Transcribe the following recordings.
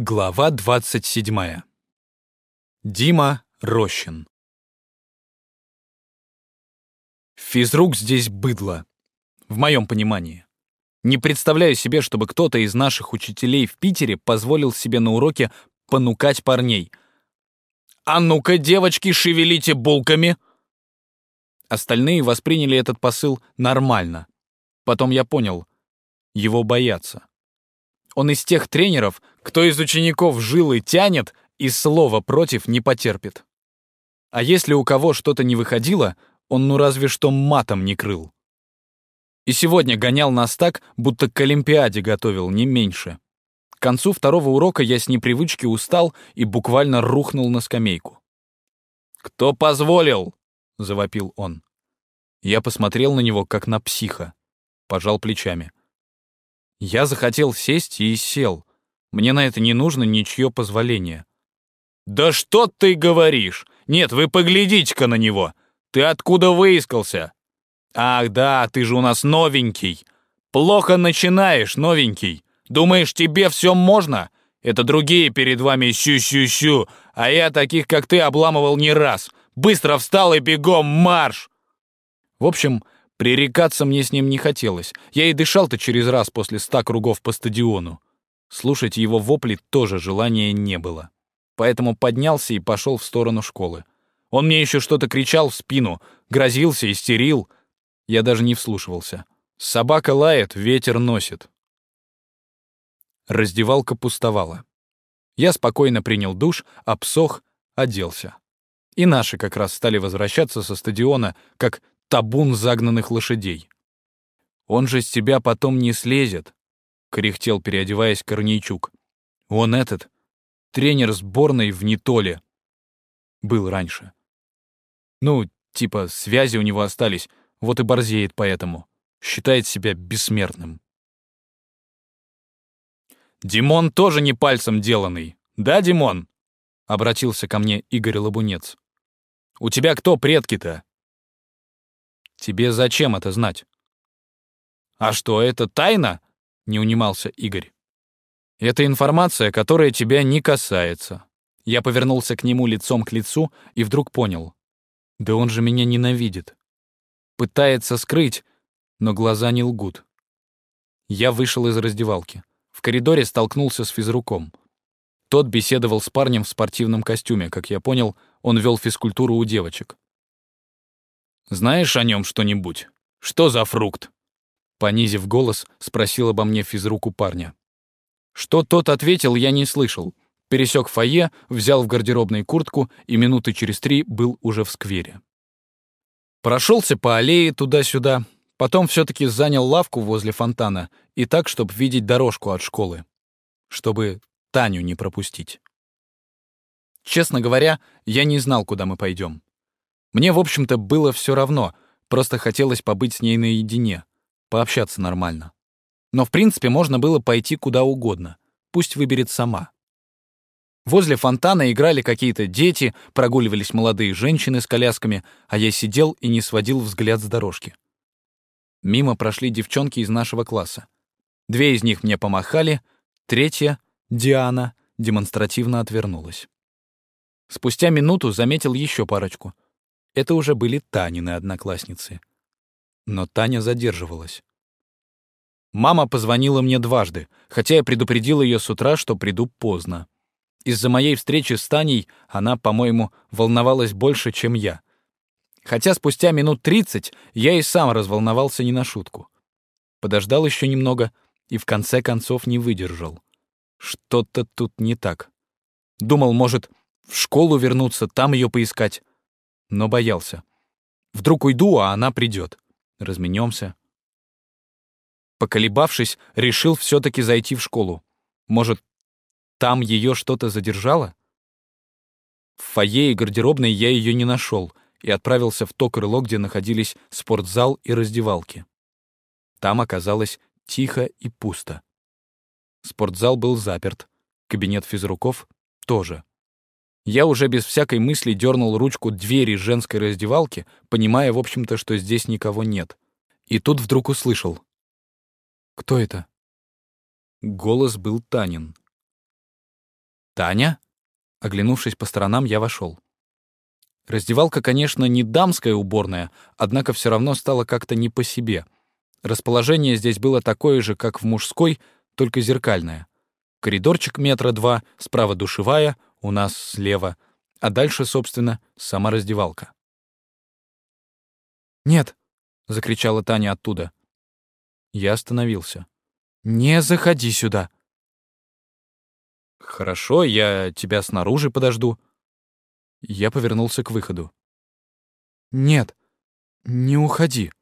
Глава 27. Дима Рощин. Физрук здесь быдло, в моем понимании. Не представляю себе, чтобы кто-то из наших учителей в Питере позволил себе на уроке понукать парней. «А ну-ка, девочки, шевелите булками!» Остальные восприняли этот посыл нормально. Потом я понял, его боятся. Он из тех тренеров, кто из учеников жилы тянет и слова против не потерпит. А если у кого что-то не выходило, он ну разве что матом не крыл. И сегодня гонял нас так, будто к Олимпиаде готовил, не меньше. К концу второго урока я с непривычки устал и буквально рухнул на скамейку. «Кто позволил?» — завопил он. Я посмотрел на него, как на психа. Пожал плечами. Я захотел сесть и сел. Мне на это не нужно ничье позволение. «Да что ты говоришь? Нет, вы поглядите-ка на него! Ты откуда выискался?» «Ах да, ты же у нас новенький! Плохо начинаешь, новенький! Думаешь, тебе все можно? Это другие перед вами щу-щу-щу, а я таких, как ты, обламывал не раз! Быстро встал и бегом марш!» В общем, Пререкаться мне с ним не хотелось. Я и дышал-то через раз после ста кругов по стадиону. Слушать его вопли тоже желания не было. Поэтому поднялся и пошел в сторону школы. Он мне еще что-то кричал в спину, грозился, истерил. Я даже не вслушивался. Собака лает, ветер носит. Раздевалка пустовала. Я спокойно принял душ, обсох, оделся. И наши как раз стали возвращаться со стадиона, как табун загнанных лошадей. «Он же с тебя потом не слезет», — кряхтел, переодеваясь Корнейчук. «Он этот, тренер сборной в Нитоле. Был раньше. Ну, типа, связи у него остались, вот и борзеет поэтому. Считает себя бессмертным». «Димон тоже не пальцем деланный, да, Димон?» — обратился ко мне Игорь Лабунец. «У тебя кто предки-то?» Тебе зачем это знать? А что, это тайна? Не унимался Игорь. Это информация, которая тебя не касается. Я повернулся к нему лицом к лицу и вдруг понял. Да он же меня ненавидит. Пытается скрыть, но глаза не лгут. Я вышел из раздевалки. В коридоре столкнулся с физруком. Тот беседовал с парнем в спортивном костюме. Как я понял, он вел физкультуру у девочек. Знаешь о нем что-нибудь? Что за фрукт?» Понизив голос, спросил обо мне физруку парня. Что тот ответил, я не слышал. Пересек фойе, взял в гардеробной куртку и минуты через три был уже в сквере. Прошелся по аллее туда-сюда, потом все-таки занял лавку возле фонтана и так, чтобы видеть дорожку от школы, чтобы Таню не пропустить. Честно говоря, я не знал, куда мы пойдем. Мне, в общем-то, было все равно, просто хотелось побыть с ней наедине, пообщаться нормально. Но, в принципе, можно было пойти куда угодно, пусть выберет сама. Возле фонтана играли какие-то дети, прогуливались молодые женщины с колясками, а я сидел и не сводил взгляд с дорожки. Мимо прошли девчонки из нашего класса. Две из них мне помахали, третья, Диана, демонстративно отвернулась. Спустя минуту заметил еще парочку — это уже были Танины одноклассницы. Но Таня задерживалась. Мама позвонила мне дважды, хотя я предупредил ее с утра, что приду поздно. Из-за моей встречи с Таней она, по-моему, волновалась больше, чем я. Хотя спустя минут тридцать я и сам разволновался не на шутку. Подождал еще немного и в конце концов не выдержал. Что-то тут не так. Думал, может, в школу вернуться, там ее поискать но боялся. Вдруг уйду, а она придет. Разменемся. Поколебавшись, решил все-таки зайти в школу. Может, там ее что-то задержало? В фойе и гардеробной я ее не нашел и отправился в то крыло, где находились спортзал и раздевалки. Там оказалось тихо и пусто. Спортзал был заперт, кабинет физруков тоже. Я уже без всякой мысли дернул ручку двери женской раздевалки, понимая, в общем-то, что здесь никого нет. И тут вдруг услышал. «Кто это?» Голос был Танин. «Таня?» Оглянувшись по сторонам, я вошел. Раздевалка, конечно, не дамская уборная, однако все равно стало как-то не по себе. Расположение здесь было такое же, как в мужской, только зеркальное. Коридорчик метра два, справа душевая, у нас слева, а дальше, собственно, сама раздевалка. «Нет!» — закричала Таня оттуда. Я остановился. «Не заходи сюда!» «Хорошо, я тебя снаружи подожду». Я повернулся к выходу. «Нет, не уходи».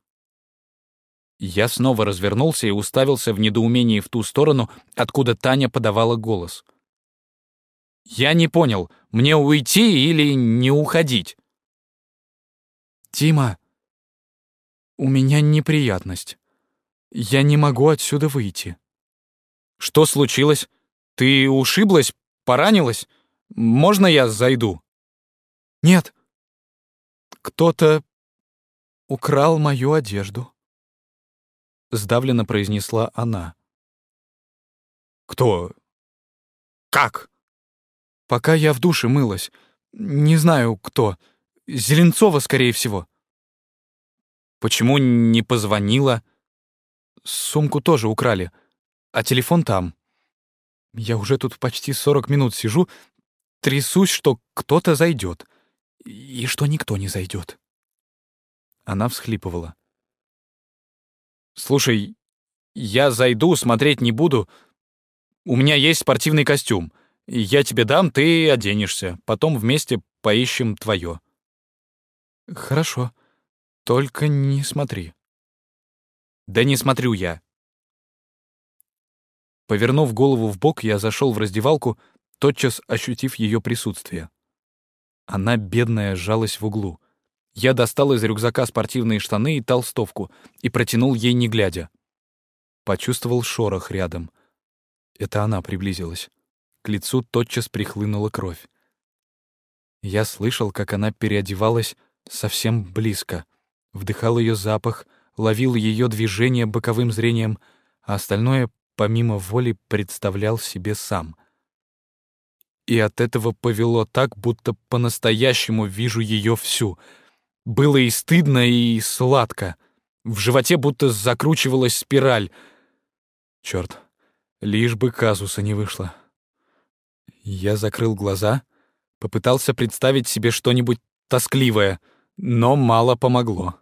Я снова развернулся и уставился в недоумении в ту сторону, откуда Таня подавала голос. «Я не понял, мне уйти или не уходить?» «Тима, у меня неприятность. Я не могу отсюда выйти». «Что случилось? Ты ушиблась? Поранилась? Можно я зайду?» «Нет. Кто-то украл мою одежду». Сдавленно произнесла она. «Кто? Как?» «Пока я в душе мылась. Не знаю, кто. Зеленцова, скорее всего». «Почему не позвонила?» «Сумку тоже украли, а телефон там». Я уже тут почти сорок минут сижу, трясусь, что кто-то зайдет, и что никто не зайдет. Она всхлипывала. «Слушай, я зайду, смотреть не буду. У меня есть спортивный костюм. Я тебе дам, ты оденешься. Потом вместе поищем твое». «Хорошо. Только не смотри». «Да не смотрю я. Повернув голову в бок, я зашел в раздевалку, тотчас ощутив ее присутствие. Она, бедная, сжалась в углу. Я достал из рюкзака спортивные штаны и толстовку и протянул ей, не глядя. Почувствовал шорох рядом. Это она приблизилась. К лицу тотчас прихлынула кровь. Я слышал, как она переодевалась совсем близко, вдыхал ее запах, ловил ее движение боковым зрением, а остальное помимо воли представлял себе сам. И от этого повело так, будто по-настоящему вижу ее всю. Было и стыдно, и сладко. В животе будто закручивалась спираль. Черт, лишь бы казуса не вышло. Я закрыл глаза, попытался представить себе что-нибудь тоскливое, но мало помогло.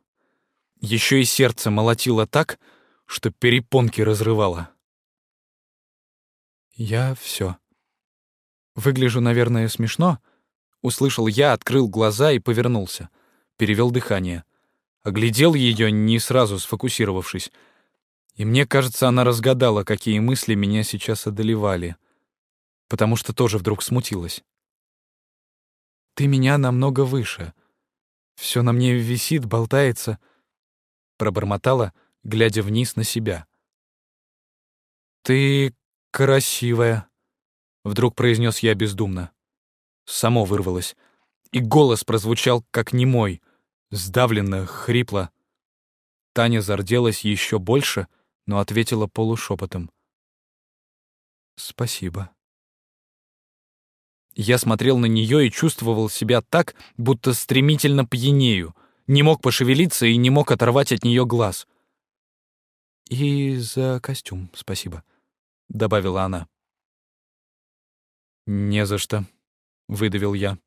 Еще и сердце молотило так, что перепонки разрывало. Я все. Выгляжу, наверное, смешно. Услышал я, открыл глаза и повернулся. Перевел дыхание. Оглядел ее, не сразу сфокусировавшись. И мне кажется, она разгадала, какие мысли меня сейчас одолевали. Потому что тоже вдруг смутилась. «Ты меня намного выше. Все на мне висит, болтается», — пробормотала, глядя вниз на себя. «Ты «Красивая», — вдруг произнес я бездумно. Само вырвалось, и голос прозвучал как немой, сдавленно, хрипло. Таня зарделась еще больше, но ответила полушепотом. «Спасибо». Я смотрел на нее и чувствовал себя так, будто стремительно пьянею, не мог пошевелиться и не мог оторвать от нее глаз. «И за костюм спасибо», — добавила она. «Не за что», — выдавил я.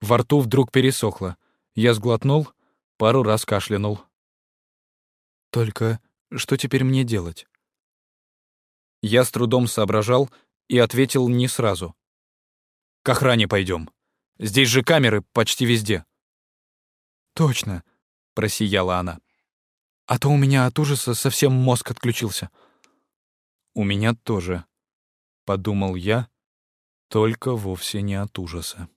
Во рту вдруг пересохло. Я сглотнул, пару раз кашлянул. «Только что теперь мне делать?» Я с трудом соображал и ответил не сразу. «К охране пойдем. Здесь же камеры почти везде». «Точно», — просияла она. «А то у меня от ужаса совсем мозг отключился». «У меня тоже», — подумал я, только вовсе не от ужаса.